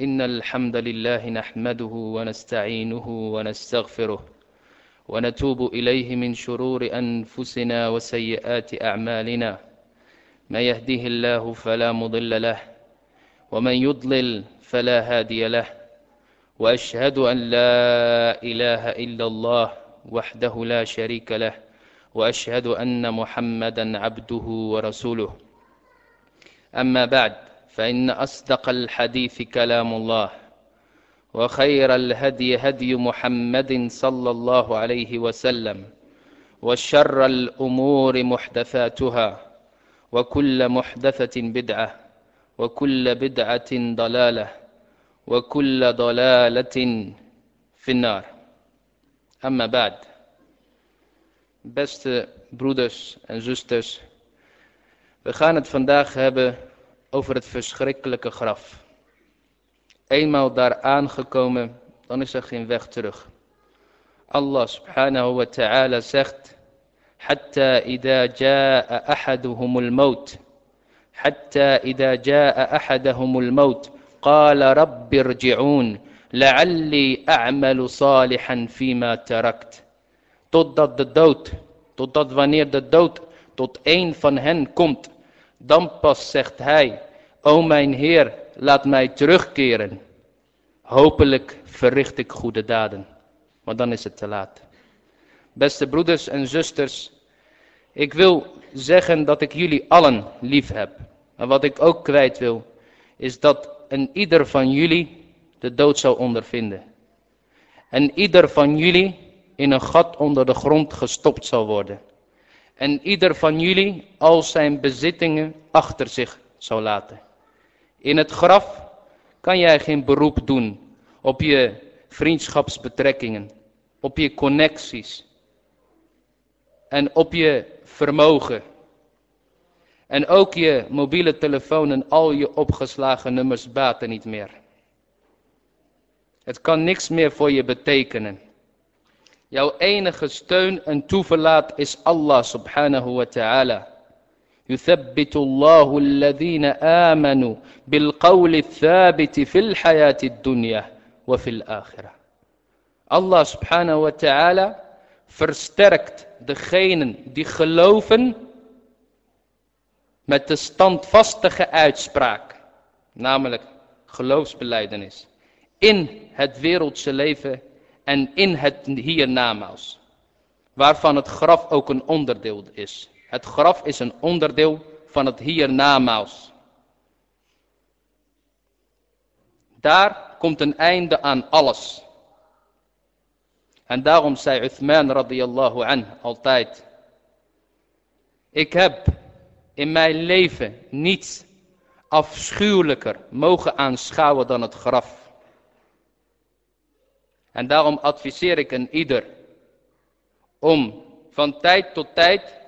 إن الحمد لله نحمده ونستعينه ونستغفره ونتوب إليه من شرور أنفسنا وسيئات أعمالنا. ما يهديه الله فلا مضل له ومن يضلل فلا هادي له. وأشهد أن لا إله إلا الله وحده لا شريك له وأشهد أن محمدا عبده ورسوله. أما بعد فإن أصدق الحديث كلام الله وخير الهدي هدي محمد صلى الله عليه وسلم وشر الأمور محدثاتها وكل محدثة بدعة وكل بدعة ضلالة وكل ضلالة في النار. أما بعد Beste broeders en zusters, we gaan het vandaag hebben over het verschrikkelijke graf. Eenmaal daar aangekomen, dan is er geen weg terug. Allah subhanahu wa ta'ala zegt: "Hatta ida jaa ahaduhumul maut." Hatta ida jaa ahaduhumul maut, qala rabbi irji'un, la'alli a'malu salihan fima tarakt. Totdat de dood, totdat wanneer de dood tot een van hen komt, dan pas zegt hij, o mijn Heer, laat mij terugkeren. Hopelijk verricht ik goede daden, maar dan is het te laat. Beste broeders en zusters, ik wil zeggen dat ik jullie allen lief heb. Maar wat ik ook kwijt wil, is dat een ieder van jullie de dood zou ondervinden. En ieder van jullie in een gat onder de grond gestopt zal worden. En ieder van jullie al zijn bezittingen achter zich zou laten. In het graf kan jij geen beroep doen op je vriendschapsbetrekkingen, op je connecties en op je vermogen. En ook je mobiele telefoon en al je opgeslagen nummers baten niet meer. Het kan niks meer voor je betekenen. Jouw enige steun en toeverlaat is Allah subhanahu wa ta'ala. يثبت الله الذين آمنوا بالقول الثابت في الحياة الدنيا وفي الآخرة. Allah subhanahu wa ta'ala versterkt degenen die geloven met de standvastige uitspraak, namelijk geloofsbeleidenis, in het wereldse leven en in het hiernamaals, waarvan het graf ook een onderdeel is. Het graf is een onderdeel van het hiernamaals. Daar komt een einde aan alles. En daarom zei Uthman radiyallahu an altijd. Ik heb in mijn leven niets afschuwelijker mogen aanschouwen dan het graf. En daarom adviseer ik een ieder om van tijd tot tijd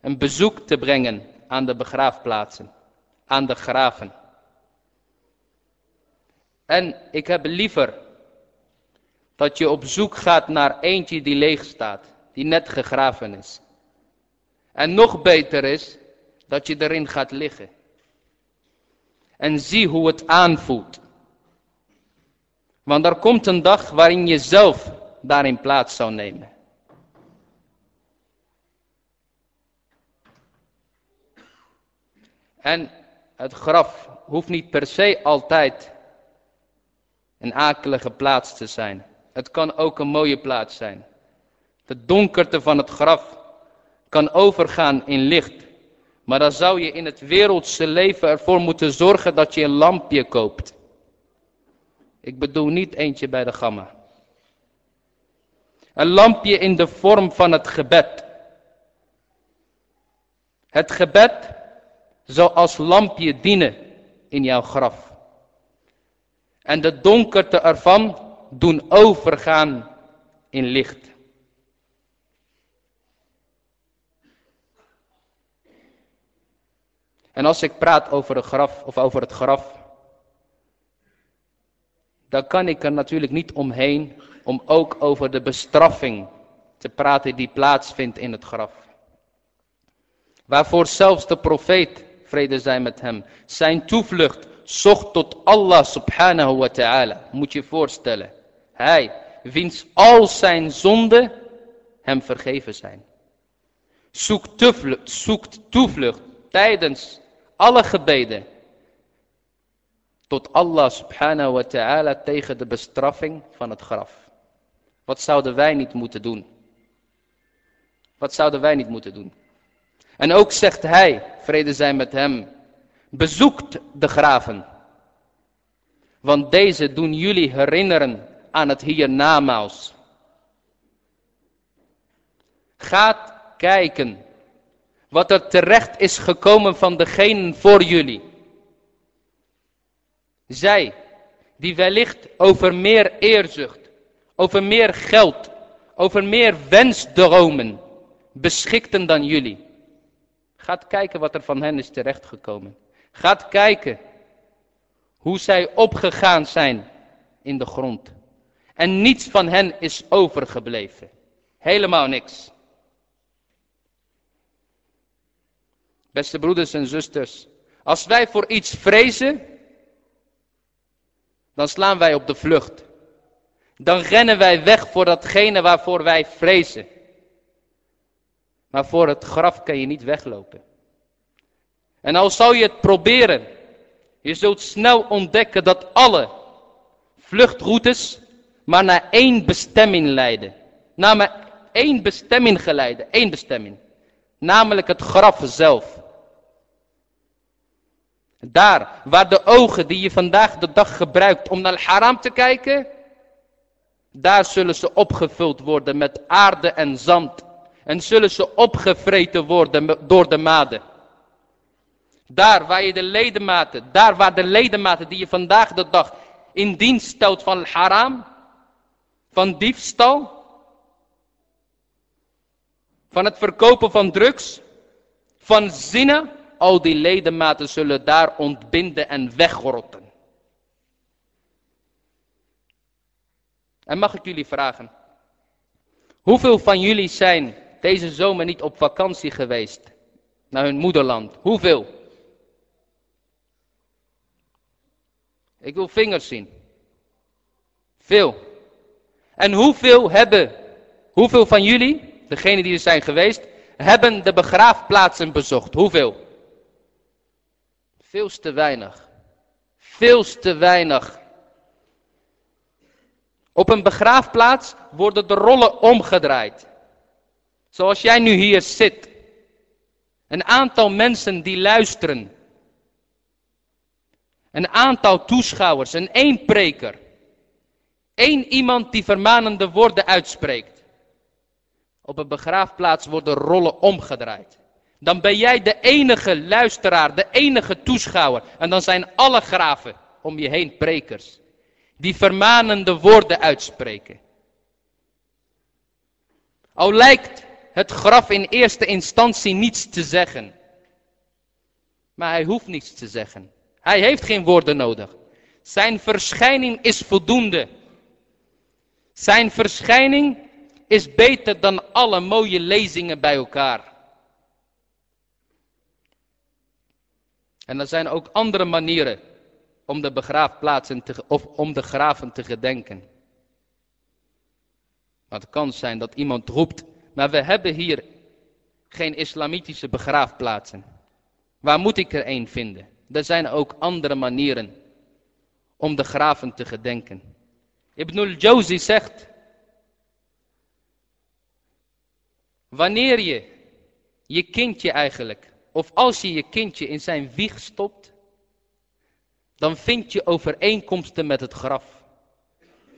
een bezoek te brengen aan de begraafplaatsen, aan de graven. En ik heb liever dat je op zoek gaat naar eentje die leeg staat, die net gegraven is. En nog beter is dat je erin gaat liggen. En zie hoe het aanvoelt. Want er komt een dag waarin je zelf daarin plaats zou nemen. En het graf hoeft niet per se altijd een akelige plaats te zijn. Het kan ook een mooie plaats zijn. De donkerte van het graf kan overgaan in licht. Maar dan zou je in het wereldse leven ervoor moeten zorgen dat je een lampje koopt. Ik bedoel niet eentje bij de gamma. Een lampje in de vorm van het gebed. Het gebed zal als lampje dienen in jouw graf. En de donkerte ervan doen overgaan in licht. En als ik praat over het graf of over het graf, dan kan ik er natuurlijk niet omheen om ook over de bestraffing te praten die plaatsvindt in het graf. Waarvoor zelfs de profeet, vrede zij met hem, zijn toevlucht zocht tot Allah subhanahu wa ta'ala. Moet je voorstellen. Hij, wiens al zijn zonden hem vergeven zijn. Zoekt toevlucht, zoekt toevlucht tijdens alle gebeden tot Allah subhanahu wa ta'ala tegen de bestraffing van het graf. Wat zouden wij niet moeten doen? Wat zouden wij niet moeten doen? En ook zegt hij, vrede zij met hem, bezoekt de graven. Want deze doen jullie herinneren aan het hiernamaals. Gaat kijken wat er terecht is gekomen van degenen voor jullie. Zij, die wellicht over meer eerzucht, over meer geld, over meer wensdromen beschikten dan jullie. Gaat kijken wat er van hen is terechtgekomen. Gaat kijken hoe zij opgegaan zijn in de grond. En niets van hen is overgebleven. Helemaal niks. Beste broeders en zusters, als wij voor iets vrezen, dan slaan wij op de vlucht. Dan rennen wij weg voor datgene waarvoor wij vrezen. Maar voor het graf kan je niet weglopen. En al zou je het proberen, je zult snel ontdekken dat alle vluchtroutes maar naar één bestemming leiden. Naar maar één bestemming geleiden, één bestemming. Namelijk het graf zelf. Daar waar de ogen die je vandaag de dag gebruikt om naar haram te kijken, daar zullen ze opgevuld worden met aarde en zand. En zullen ze opgevreten worden door de maden. Daar waar je de ledematen, daar waar de ledematen die je vandaag de dag in dienst stelt van haram, van diefstal, van het verkopen van drugs, van zinnen, al die ledematen zullen daar ontbinden en wegrotten. En mag ik jullie vragen, hoeveel van jullie zijn deze zomer niet op vakantie geweest naar hun moederland? Hoeveel? Ik wil vingers zien. Veel. En hoeveel hebben, hoeveel van jullie, degenen die er zijn geweest, hebben de begraafplaatsen bezocht? Hoeveel? Veel te weinig. Veel te weinig. Op een begraafplaats worden de rollen omgedraaid. Zoals jij nu hier zit. Een aantal mensen die luisteren. Een aantal toeschouwers en één preker. Eén iemand die vermanende woorden uitspreekt. Op een begraafplaats worden rollen omgedraaid. Dan ben jij de enige luisteraar, de enige toeschouwer. En dan zijn alle graven om je heen prekers. Die vermanende woorden uitspreken. Al lijkt het graf in eerste instantie niets te zeggen. Maar hij hoeft niets te zeggen. Hij heeft geen woorden nodig. Zijn verschijning is voldoende. Zijn verschijning is beter dan alle mooie lezingen bij elkaar. En er zijn ook andere manieren om de begraafplaatsen te, of om de graven te gedenken. Maar het kan zijn dat iemand roept, maar we hebben hier geen islamitische begraafplaatsen. Waar moet ik er een vinden? Er zijn ook andere manieren om de graven te gedenken. Ibnul Jawzi zegt, wanneer je je kindje eigenlijk of als je je kindje in zijn wieg stopt, dan vind je overeenkomsten met het graf.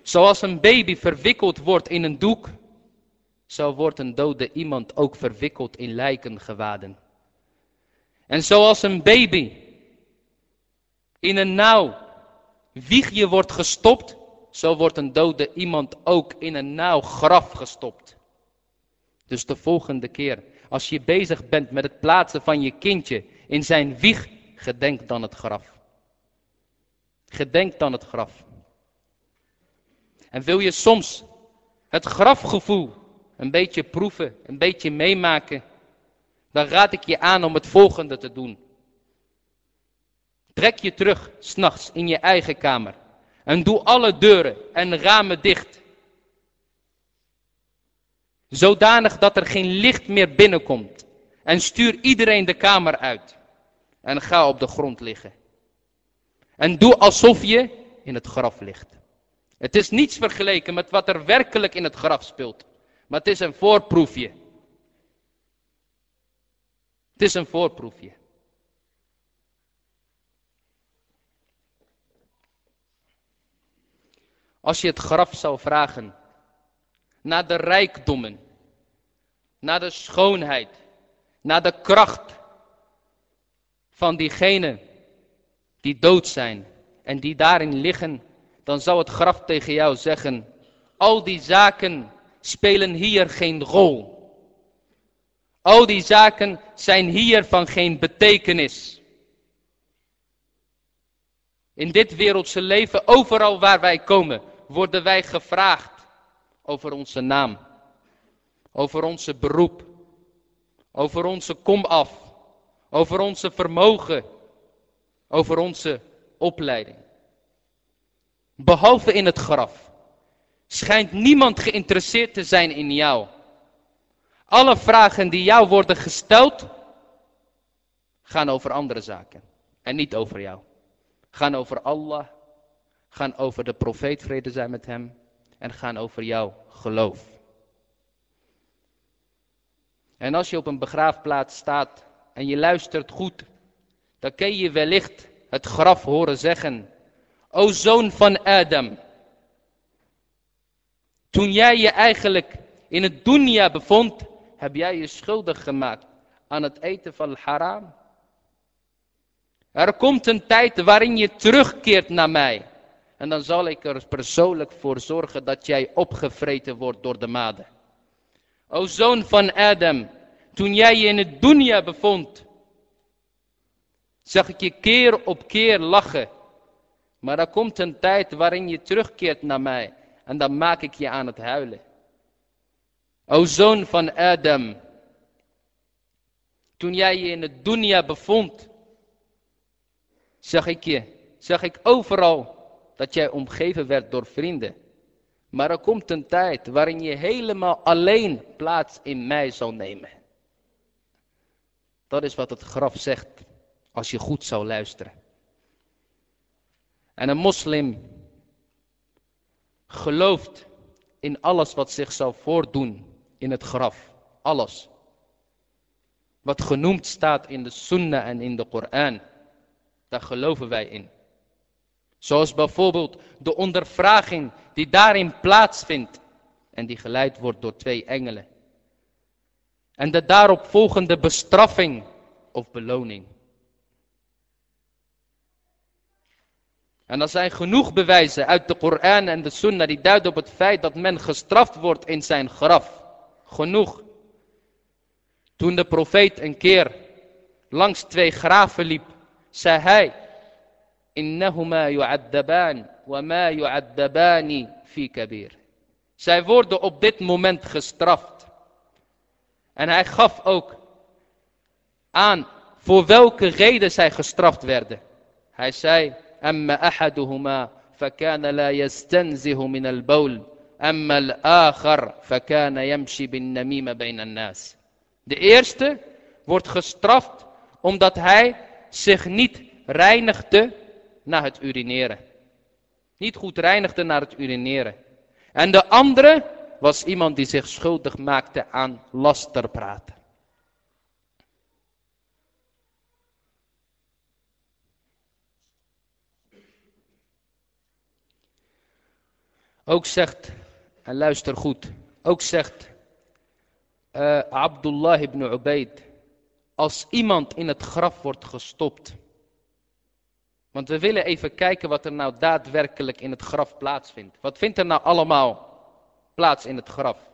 Zoals een baby verwikkeld wordt in een doek, zo wordt een dode iemand ook verwikkeld in lijkengewaden. En zoals een baby in een nauw wiegje wordt gestopt, zo wordt een dode iemand ook in een nauw graf gestopt. Dus de volgende keer als je bezig bent met het plaatsen van je kindje in zijn wieg, gedenk dan het graf. Gedenk dan het graf. En wil je soms het grafgevoel een beetje proeven, een beetje meemaken, dan raad ik je aan om het volgende te doen. Trek je terug, s'nachts, in je eigen kamer. En doe alle deuren en ramen dicht. Zodanig dat er geen licht meer binnenkomt. En stuur iedereen de kamer uit. En ga op de grond liggen. En doe alsof je in het graf ligt. Het is niets vergeleken met wat er werkelijk in het graf speelt. Maar het is een voorproefje. Het is een voorproefje. Als je het graf zou vragen naar de rijkdommen, naar de schoonheid, naar de kracht van diegenen die dood zijn en die daarin liggen, dan zou het graf tegen jou zeggen, al die zaken spelen hier geen rol. Al die zaken zijn hier van geen betekenis. In dit wereldse leven, overal waar wij komen, worden wij gevraagd over onze naam, over onze beroep, over onze komaf, over onze vermogen, over onze opleiding. Behalve in het graf schijnt niemand geïnteresseerd te zijn in jou. Alle vragen die jou worden gesteld, gaan over andere zaken. En niet over jou. Gaan over Allah, gaan over de profeet, vrede zijn met hem. En gaan over jouw geloof. En als je op een begraafplaats staat en je luistert goed, dan kun je wellicht het graf horen zeggen. O zoon van Adam. Toen jij je eigenlijk in het dunya bevond, heb jij je schuldig gemaakt aan het eten van haram. Er komt een tijd waarin je terugkeert naar mij. En dan zal ik er persoonlijk voor zorgen dat jij opgevreten wordt door de maden. O zoon van Adam, toen jij je in het dunya bevond, zag ik je keer op keer lachen. Maar er komt een tijd waarin je terugkeert naar mij. En dan maak ik je aan het huilen. O zoon van Adam. Toen jij je in het dunya bevond. Zag ik je. Zag ik overal dat jij omgeven werd door vrienden. Maar er komt een tijd waarin je helemaal alleen plaats in mij zal nemen. Dat is wat het graf zegt als je goed zou luisteren. En een moslim gelooft in alles wat zich zou voordoen in het graf. Alles. Wat genoemd staat in de Sunnah en in de Koran. Daar geloven wij in. Zoals bijvoorbeeld de ondervraging die daarin plaatsvindt. En die geleid wordt door twee engelen. En de daarop volgende bestraffing of beloning. En er zijn genoeg bewijzen uit de Koran en de Sunnah die duiden op het feit dat men gestraft wordt in zijn graf. Genoeg. Toen de profeet een keer langs twee graven liep, zei hij, Innahuma yu'addaban wa ma yu'addabani fi kabir. Zij worden op dit moment gestraft. En hij gaf ook aan voor welke reden zij gestraft werden. Hij zei, أما أحدهما فكان لا يستنزه من البول أما الآخر فكان يمشي بالنميمة بين الناس De eerste wordt gestraft omdat hij zich niet reinigde na het urineren. Niet goed reinigde na het urineren. En de andere was iemand die zich schuldig maakte aan lasterpraten. Ook zegt, en luister goed, ook zegt uh, Abdullah ibn Ubaid, als iemand in het graf wordt gestopt. Want we willen even kijken wat er nou daadwerkelijk in het graf plaatsvindt. Wat vindt er nou allemaal plaats in het graf?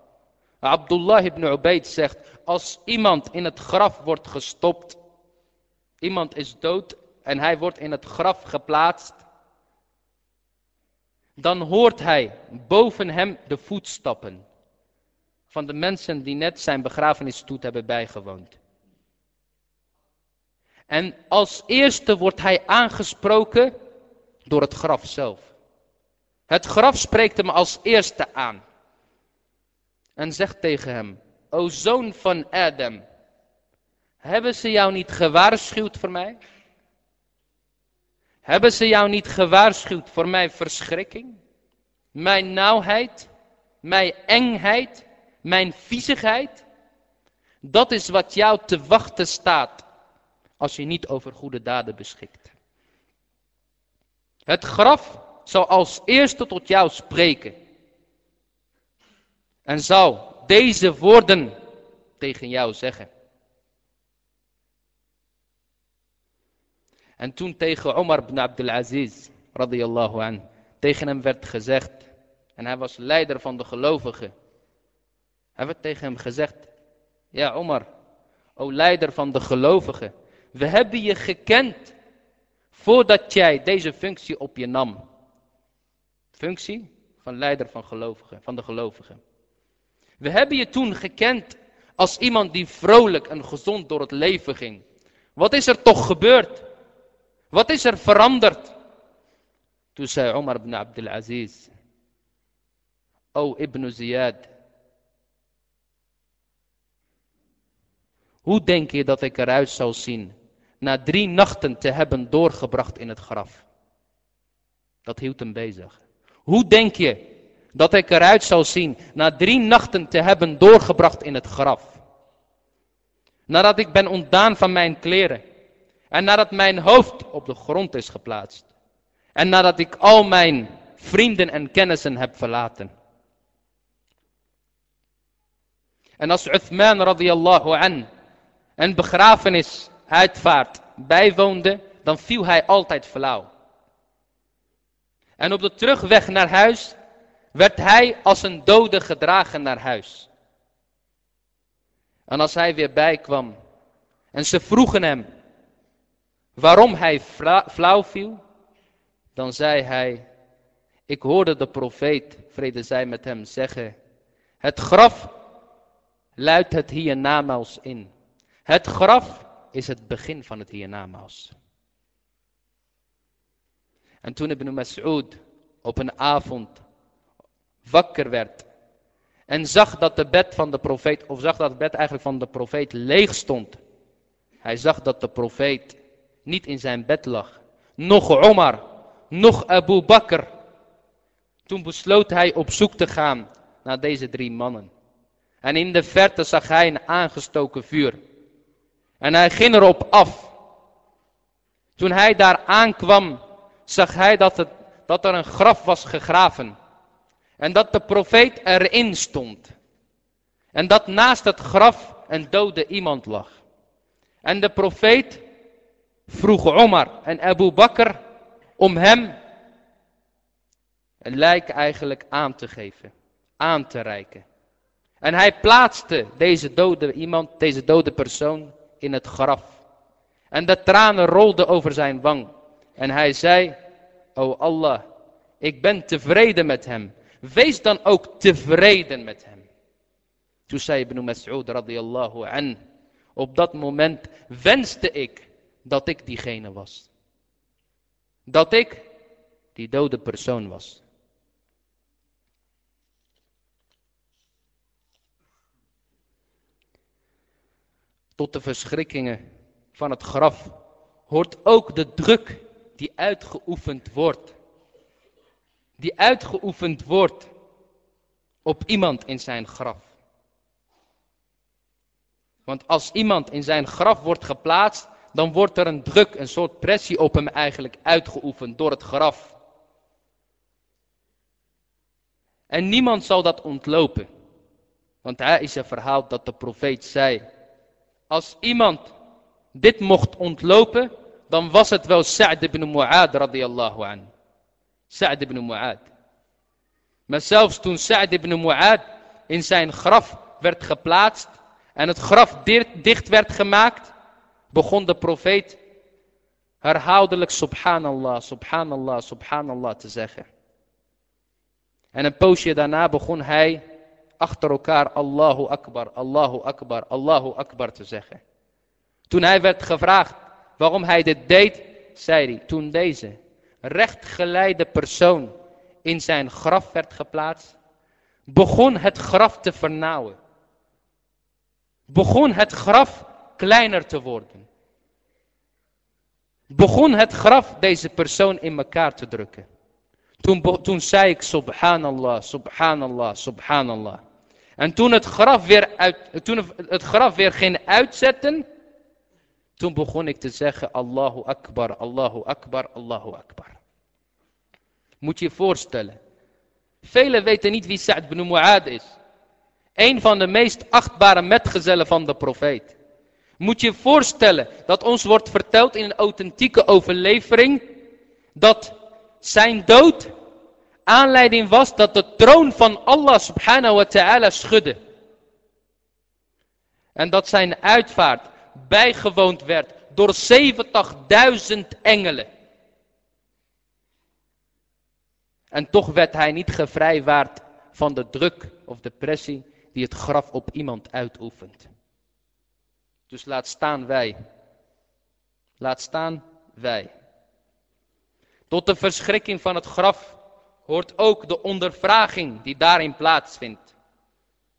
Abdullah ibn Ubaid zegt, als iemand in het graf wordt gestopt, iemand is dood en hij wordt in het graf geplaatst, dan hoort hij boven hem de voetstappen van de mensen die net zijn begrafenisstoet hebben bijgewoond. En als eerste wordt hij aangesproken door het graf zelf. Het graf spreekt hem als eerste aan. En zegt tegen hem, o zoon van Adam, hebben ze jou niet gewaarschuwd voor mij? Hebben ze jou niet gewaarschuwd voor mijn verschrikking? Mijn nauwheid? Mijn engheid? Mijn viezigheid? Dat is wat jou te wachten staat als je niet over goede daden beschikt. Het graf zal als eerste tot jou spreken. En zal deze woorden tegen jou zeggen. En toen tegen Omar ibn Abdulaziz, radiyallahu an, tegen hem werd gezegd, en hij was leider van de gelovigen. Hij werd tegen hem gezegd, ja Omar, o leider van de gelovigen, we hebben je gekend voordat jij deze functie op je nam. Functie van leider van gelovigen, van de gelovigen. We hebben je toen gekend als iemand die vrolijk en gezond door het leven ging. Wat is er toch gebeurd? Wat is er veranderd? Toen zei Omar ibn Abdul Aziz. O Ibn Ziyad. Hoe denk je dat ik eruit zou zien na drie nachten te hebben doorgebracht in het graf? Dat hield hem bezig. Hoe denk je dat ik eruit zou zien na drie nachten te hebben doorgebracht in het graf? Nadat ik ben ontdaan van mijn kleren en nadat mijn hoofd op de grond is geplaatst. En nadat ik al mijn vrienden en kennissen heb verlaten. En als Uthman radiyallahu an een begrafenis uitvaart bijwoonde, dan viel hij altijd flauw. En op de terugweg naar huis werd hij als een dode gedragen naar huis. En als hij weer bijkwam en ze vroegen hem, waarom hij flauw viel, dan zei hij, ik hoorde de profeet, vrede zij met hem, zeggen, het graf luidt het hiernamaals in. Het graf is het begin van het hiernamaals. En toen Ibn Mas'ud op een avond wakker werd en zag dat de bed van de profeet, of zag dat het bed eigenlijk van de profeet leeg stond. Hij zag dat de profeet niet in zijn bed lag. Nog Omar, nog Abu Bakr. Toen besloot hij op zoek te gaan naar deze drie mannen. En in de verte zag hij een aangestoken vuur. En hij ging erop af. Toen hij daar aankwam, zag hij dat, dat er een graf was gegraven. En dat de profeet erin stond. En dat naast het graf een dode iemand lag. En de profeet vroeg Omar en Abu Bakr om hem een lijk eigenlijk aan te geven, aan te reiken. En hij plaatste deze dode iemand, deze dode persoon in het graf. En de tranen rolden over zijn wang. En hij zei, o Allah, ik ben tevreden met hem. Wees dan ook tevreden met hem. Toen zei Ibn Mas'ud radiyallahu an, op dat moment wenste ik dat ik diegene was. Dat ik die dode persoon was. Tot de verschrikkingen van het graf hoort ook de druk die uitgeoefend wordt. Die uitgeoefend wordt op iemand in zijn graf. Want als iemand in zijn graf wordt geplaatst, dan wordt er een druk, een soort pressie op hem eigenlijk uitgeoefend door het graf. En niemand zal dat ontlopen. Want hij is een verhaal dat de profeet zei. Als iemand dit mocht ontlopen, dan was het wel Sa'd ibn Mu'ad radiyallahu an. Sa'd ibn Mu'ad. Maar zelfs toen Sa'd ibn Mu'ad in zijn graf werd geplaatst en het graf dicht werd gemaakt, begon de profeet herhaaldelijk subhanallah, subhanallah, subhanallah te zeggen. En een poosje daarna begon hij achter elkaar Allahu Akbar, Allahu Akbar, Allahu Akbar te zeggen. Toen hij werd gevraagd, waarom hij dit deed, zei hij, toen deze rechtgeleide persoon in zijn graf werd geplaatst, begon het graf te vernauwen. Begon het graf kleiner te worden. Begon het graf deze persoon in elkaar te drukken. Toen, toen zei ik subhanallah, subhanallah, subhanallah. En toen het graf weer, uit, toen het graf weer ging uitzetten, toen begon ik te zeggen Allahu Akbar, Allahu Akbar, Allahu Akbar. Moet je je voorstellen. Velen weten niet wie Sa'd ibn Mu'ad is. Een van de meest achtbare metgezellen van de profeet. Moet je je voorstellen dat ons wordt verteld in een authentieke overlevering dat zijn dood aanleiding was dat de troon van Allah subhanahu wa ta'ala schudde. En dat zijn uitvaart bijgewoond werd door 70.000 engelen. En toch werd hij niet gevrijwaard van de druk of de pressie die het graf op iemand uitoefent. Dus laat staan wij. Laat staan wij. Tot de verschrikking van het graf hoort ook de ondervraging die daarin plaatsvindt.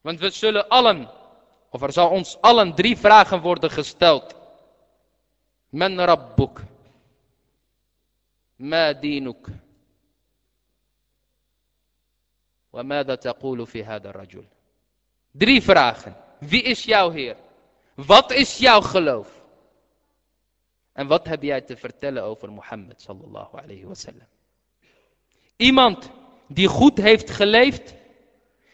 Want we zullen allen, of er zal ons allen drie vragen worden gesteld. Men rabbuk. Ma dinuk. Wa mada taqulu fi hada rajul. Drie vragen. Wie is jouw Heer? Wat is jouw geloof? En wat heb jij te vertellen over Mohammed sallallahu alayhi wa sallam? Iemand die goed heeft geleefd,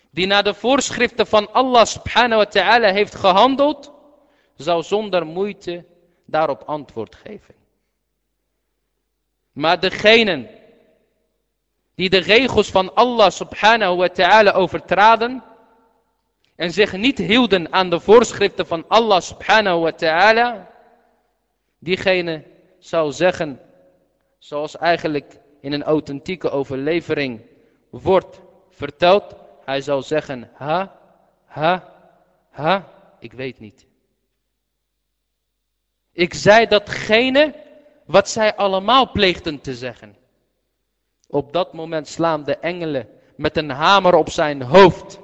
die naar de voorschriften van Allah subhanahu wa ta'ala heeft gehandeld, zou zonder moeite daarop antwoord geven. Maar degenen die de regels van Allah subhanahu wa ta'ala overtraden en zich niet hielden aan de voorschriften van Allah subhanahu wa ta'ala, diegene zou zeggen, zoals eigenlijk in een authentieke overlevering wordt verteld, hij zou zeggen, ha, ha, ha, ik weet niet. Ik zei datgene wat zij allemaal pleegden te zeggen. Op dat moment slaan de engelen met een hamer op zijn hoofd.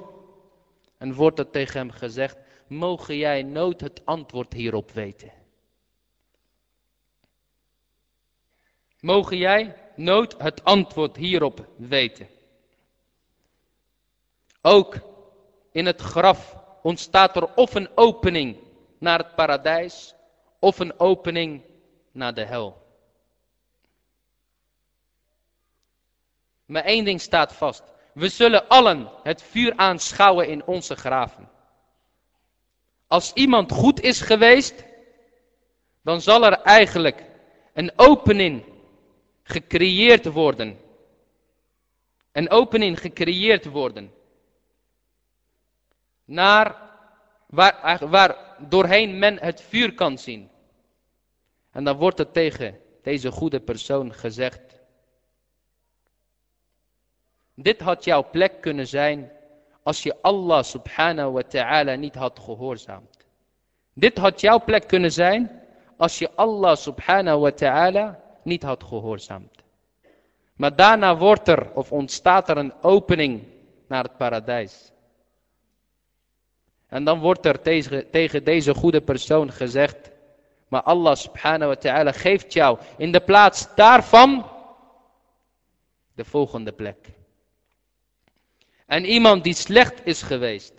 En wordt er tegen hem gezegd, mogen jij nooit het antwoord hierop weten. Mogen jij nooit het antwoord hierop weten. Ook in het graf ontstaat er of een opening naar het paradijs of een opening naar de hel. Maar één ding staat vast. We zullen allen het vuur aanschouwen in onze graven. Als iemand goed is geweest, dan zal er eigenlijk een opening gecreëerd worden. Een opening gecreëerd worden. Naar waar, waar doorheen men het vuur kan zien. En dan wordt er tegen deze goede persoon gezegd. Dit had jouw plek kunnen zijn als je Allah subhanahu wa ta'ala niet had gehoorzaamd. Dit had jouw plek kunnen zijn als je Allah subhanahu wa ta'ala niet had gehoorzaamd. Maar daarna wordt er of ontstaat er een opening naar het paradijs. En dan wordt er tegen, tegen deze goede persoon gezegd, maar Allah subhanahu wa ta'ala geeft jou in de plaats daarvan de volgende plek. En iemand die slecht is geweest,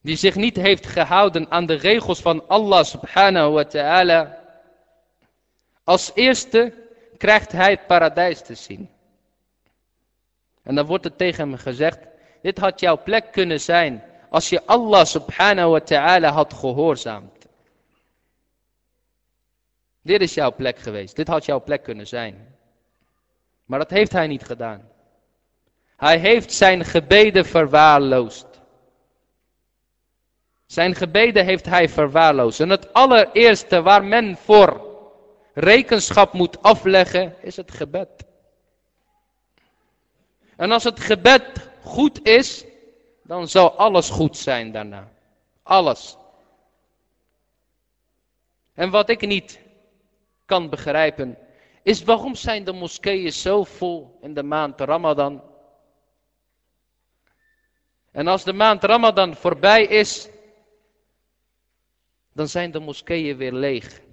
die zich niet heeft gehouden aan de regels van Allah subhanahu wa ta'ala, als eerste krijgt hij het paradijs te zien. En dan wordt er tegen hem gezegd, dit had jouw plek kunnen zijn als je Allah subhanahu wa ta'ala had gehoorzaamd. Dit is jouw plek geweest, dit had jouw plek kunnen zijn. Maar dat heeft hij niet gedaan. Hij heeft zijn gebeden verwaarloosd. Zijn gebeden heeft hij verwaarloosd. En het allereerste waar men voor rekenschap moet afleggen is het gebed. En als het gebed goed is, dan zal alles goed zijn daarna. Alles. En wat ik niet kan begrijpen, is waarom zijn de moskeeën zo vol in de maand Ramadan? En als de maand Ramadan voorbij is, dan zijn de moskeeën weer leeg.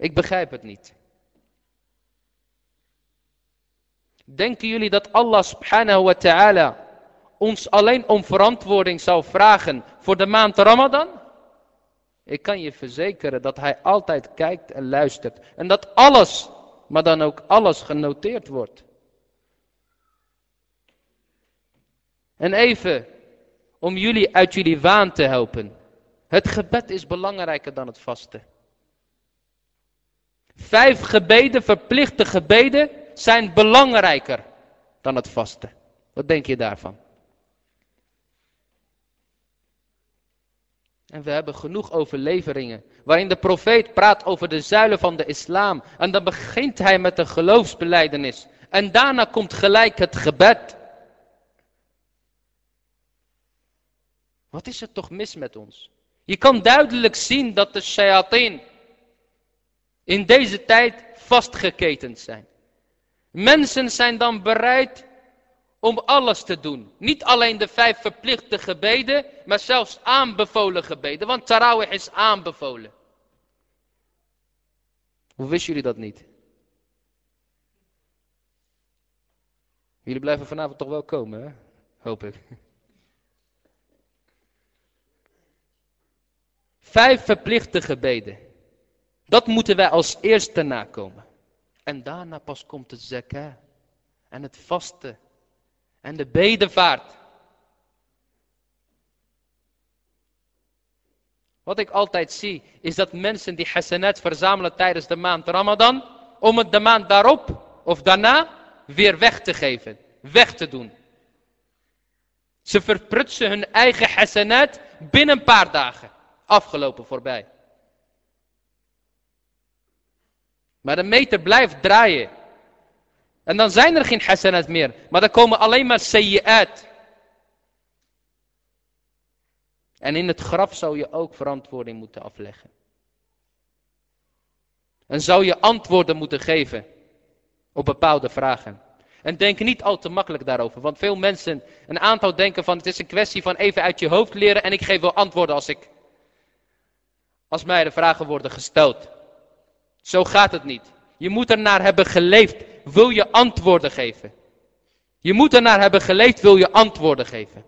Ik begrijp het niet. Denken jullie dat Allah subhanahu wa ta'ala ons alleen om verantwoording zou vragen voor de maand Ramadan? Ik kan je verzekeren dat hij altijd kijkt en luistert. En dat alles, maar dan ook alles genoteerd wordt. En even om jullie uit jullie waan te helpen. Het gebed is belangrijker dan het vasten. Vijf gebeden, verplichte gebeden, zijn belangrijker dan het vasten. Wat denk je daarvan? En we hebben genoeg overleveringen waarin de profeet praat over de zuilen van de islam. En dan begint hij met de geloofsbeleidenis. En daarna komt gelijk het gebed. Wat is er toch mis met ons? Je kan duidelijk zien dat de shayateen in deze tijd vastgeketend zijn. Mensen zijn dan bereid om alles te doen. Niet alleen de vijf verplichte gebeden, maar zelfs aanbevolen gebeden. Want tarawih is aanbevolen. Hoe wisten jullie dat niet? Jullie blijven vanavond toch wel komen, hè? Hoop ik. Vijf verplichte gebeden. Dat moeten wij als eerste nakomen. En daarna pas komt het zakah. En het vasten. En de bedevaart. Wat ik altijd zie, is dat mensen die hasanat verzamelen tijdens de maand Ramadan, om het de maand daarop of daarna weer weg te geven, weg te doen. Ze verprutsen hun eigen hasanat binnen een paar dagen. Afgelopen voorbij. Maar de meter blijft draaien. En dan zijn er geen hasanat meer. Maar er komen alleen maar sayyi'at. En in het graf zou je ook verantwoording moeten afleggen. En zou je antwoorden moeten geven op bepaalde vragen. En denk niet al te makkelijk daarover. Want veel mensen, een aantal denken van het is een kwestie van even uit je hoofd leren en ik geef wel antwoorden als ik, als mij de vragen worden gesteld. Zo gaat het niet. Je moet ernaar hebben geleefd, wil je antwoorden geven. Je moet ernaar hebben geleefd, wil je antwoorden geven.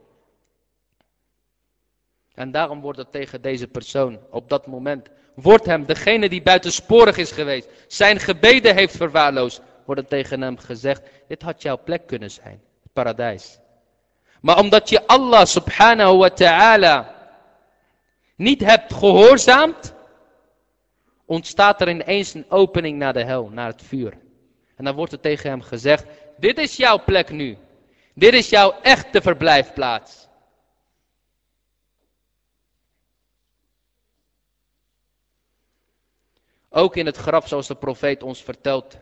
En daarom wordt het tegen deze persoon op dat moment, wordt hem, degene die buitensporig is geweest, zijn gebeden heeft verwaarloosd, wordt het tegen hem gezegd, dit had jouw plek kunnen zijn, het paradijs. Maar omdat je Allah subhanahu wa ta'ala niet hebt gehoorzaamd, ontstaat er ineens een opening naar de hel, naar het vuur. En dan wordt er tegen hem gezegd, dit is jouw plek nu. Dit is jouw echte verblijfplaats. Ook in het graf, zoals de profeet ons vertelt,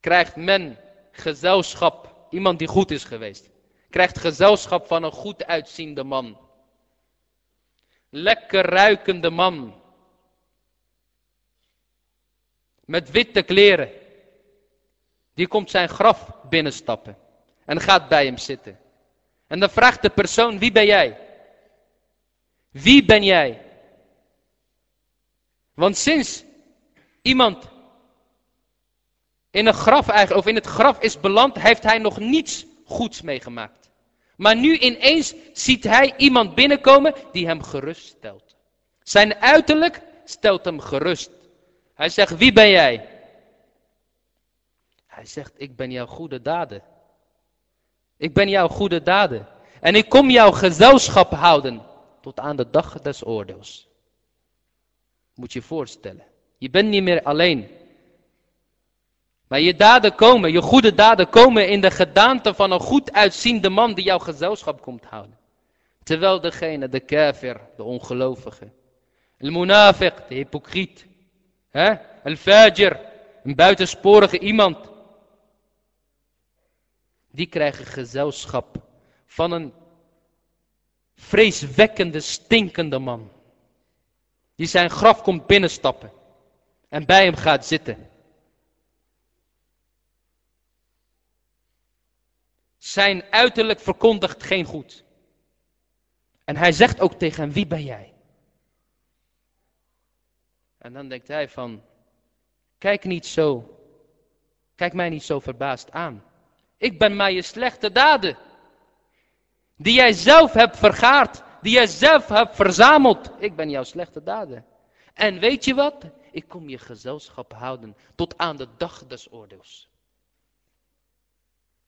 krijgt men gezelschap, iemand die goed is geweest, krijgt gezelschap van een goed uitziende man. Lekker ruikende man. Met witte kleren. Die komt zijn graf binnenstappen. En gaat bij hem zitten. En dan vraagt de persoon, wie ben jij? Wie ben jij? Want sinds iemand in een graf eigenlijk, of in het graf is beland, heeft hij nog niets goeds meegemaakt. Maar nu ineens ziet hij iemand binnenkomen die hem gerust stelt. Zijn uiterlijk stelt hem gerust. Hij zegt, wie ben jij? Hij zegt, ik ben jouw goede daden. Ik ben jouw goede daden. En ik kom jouw gezelschap houden tot aan de dag des oordeels. Moet je voorstellen. Je bent niet meer alleen. Maar je daden komen, je goede daden komen in de gedaante van een goed uitziende man die jouw gezelschap komt houden. Terwijl degene, de kafir, de ongelovige, de munafiq, de hypocriet, hè, al-fajr, een buitensporige iemand, die krijgen gezelschap van een vreeswekkende, stinkende man. Die zijn graf komt binnenstappen. en bij hem gaat zitten. Zijn uiterlijk verkondigt geen goed. En hij zegt ook tegen hem, wie ben jij? En dan denkt hij van, kijk niet zo, kijk mij niet zo verbaasd aan. Ik ben maar je slechte daden. Die jij zelf hebt vergaard, die jij zelf hebt verzameld. Ik ben jouw slechte daden. En weet je wat? Ik kom je gezelschap houden tot aan de dag des oordeels.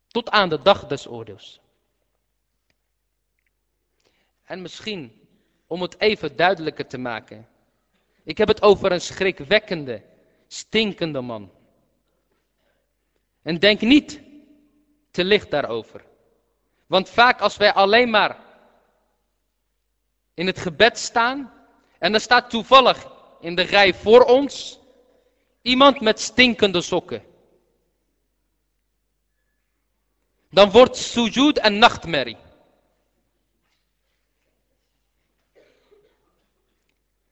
Tot aan de dag des oordeels. En misschien, om het even duidelijker te maken. Ik heb het over een schrikwekkende, stinkende man. En denk niet te licht daarover. Want vaak als wij alleen maar in het gebed staan en er staat toevallig in de rij voor ons iemand met stinkende sokken. Dan wordt sujud een nachtmerrie.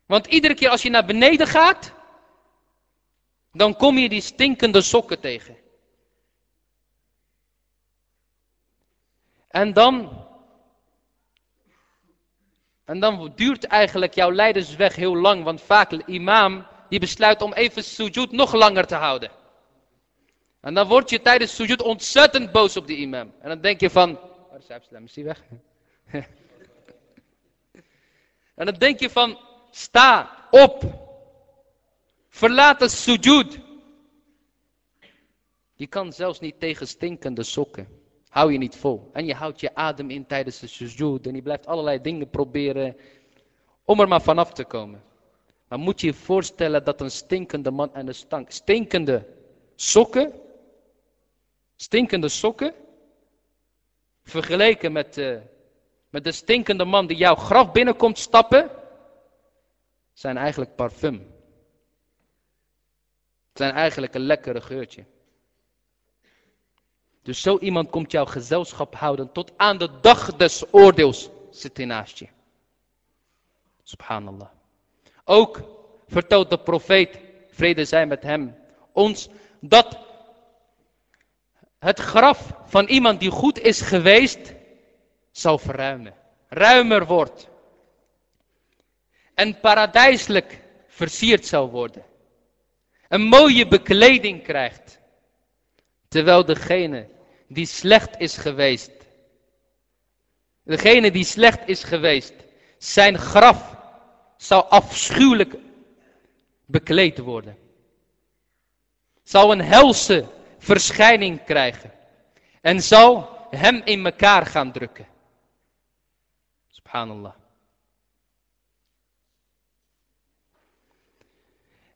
Want iedere keer als je naar beneden gaat, dan kom je die stinkende sokken tegen. En dan, en dan duurt eigenlijk jouw leidersweg heel lang, want vaak de imam die besluit om even sujud nog langer te houden. En dan word je tijdens sujud ontzettend boos op die imam. En dan denk je van, waar hij? Is hij weg? en dan denk je van, sta op. Verlaat de sujud. Je kan zelfs niet tegen stinkende sokken hou je niet vol. En je houdt je adem in tijdens de sujud. En je blijft allerlei dingen proberen om er maar vanaf te komen. Maar moet je je voorstellen dat een stinkende man en een stank, stinkende sokken, stinkende sokken, vergeleken met, uh, met de stinkende man die jouw graf binnenkomt stappen, zijn eigenlijk parfum. Zijn eigenlijk een lekkere geurtje. Dus zo iemand komt jouw gezelschap houden tot aan de dag des oordeels zit hij naast je. Subhanallah. Ook vertelt de profeet, vrede zij met hem, ons dat het graf van iemand die goed is geweest, zal verruimen. Ruimer wordt. En paradijselijk versierd zal worden. Een mooie bekleding krijgt. Terwijl degene die slecht is geweest. Degene die slecht is geweest, zijn graf zal afschuwelijk bekleed worden. Zal een helse verschijning krijgen. En zal hem in elkaar gaan drukken. Subhanallah.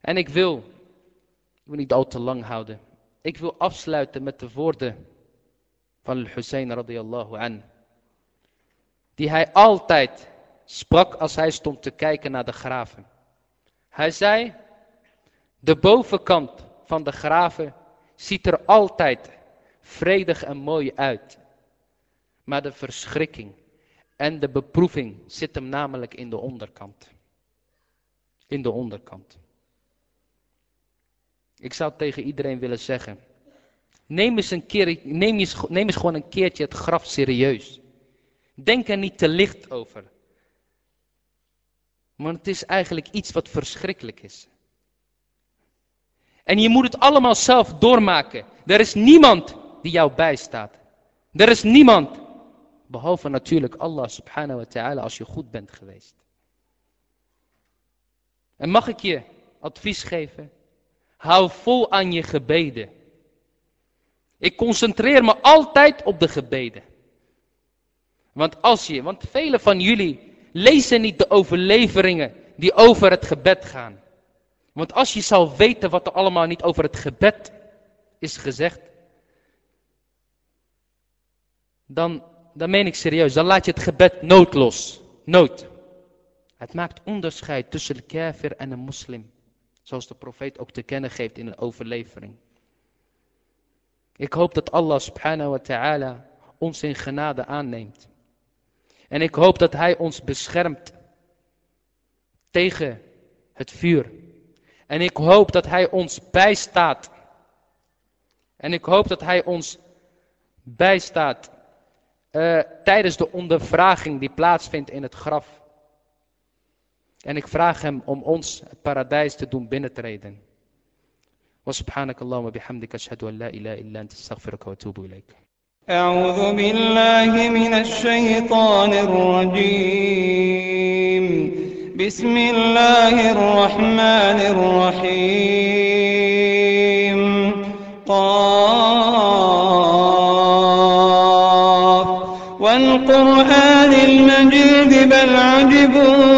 En ik wil, ik wil niet al te lang houden. Ik wil afsluiten met de woorden van Hussein radiyallahu an. Die hij altijd sprak als hij stond te kijken naar de graven. Hij zei, de bovenkant van de graven ziet er altijd vredig en mooi uit. Maar de verschrikking en de beproeving zit hem namelijk in de onderkant. In de onderkant. Ik zou tegen iedereen willen zeggen, Neem eens, een keer, neem, eens, neem eens gewoon een keertje het graf serieus. Denk er niet te licht over. Maar het is eigenlijk iets wat verschrikkelijk is. En je moet het allemaal zelf doormaken. Er is niemand die jou bijstaat. Er is niemand. Behalve natuurlijk Allah subhanahu wa ta'ala als je goed bent geweest. En mag ik je advies geven? Hou vol aan je gebeden. Ik concentreer me altijd op de gebeden. Want als je, want velen van jullie lezen niet de overleveringen die over het gebed gaan. Want als je zou weten wat er allemaal niet over het gebed is gezegd, dan, dan meen ik serieus, dan laat je het gebed noodlos. Nood. Het maakt onderscheid tussen de kafir en een moslim. Zoals de profeet ook te kennen geeft in een overlevering. Ik hoop dat Allah subhanahu wa ta'ala ons in genade aanneemt. En ik hoop dat Hij ons beschermt tegen het vuur. En ik hoop dat Hij ons bijstaat. En ik hoop dat Hij ons bijstaat uh, tijdens de ondervraging die plaatsvindt in het graf. En ik vraag Hem om ons het paradijs te doen binnentreden. وسبحانك اللهم وبحمدك أشهد أن لا إله إلا أنت أستغفرك وأتوب إليك أعوذ بالله من الشيطان الرجيم. بسم الله الرحمن الرحيم. قاف. والقرآن المجيد بل عجبوا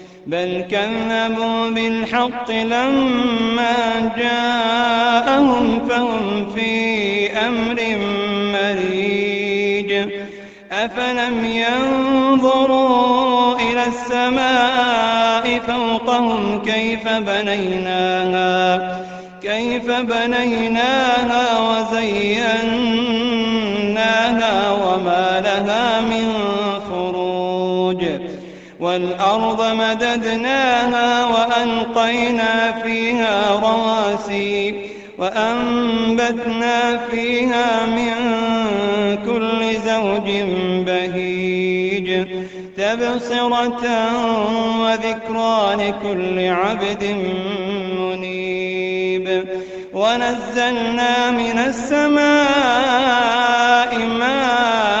بل كذبوا بالحق لما جاءهم فهم في أمر مريج أفلم ينظروا إلى السماء فوقهم كيف بنيناها كيف بنيناها وزيناها والأرض مددناها وألقينا فيها رواسي وأنبتنا فيها من كل زوج بهيج تبصرة وذكرى لكل عبد منيب ونزلنا من السماء ماء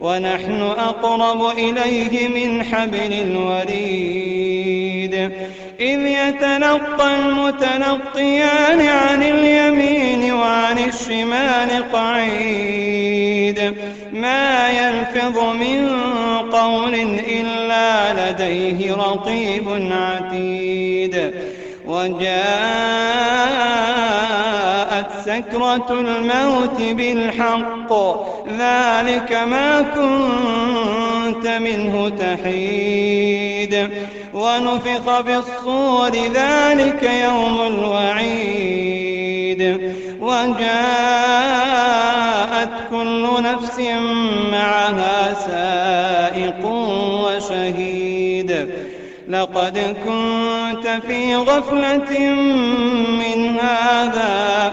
ونحن أقرب إليه من حبل الوريد. إذ يتلقى المتلقيان عن اليمين وعن الشمال قعيد. ما يلفظ من قول إلا لديه رقيب عتيد. وجاءت سكرة الموت بالحق. ذلك ما كنت منه تحيد. ونفخ في الصور ذلك يوم الوعيد. وجاءت كل نفس معها سائق وشهيد. لقد كنت في غفلة من هذا.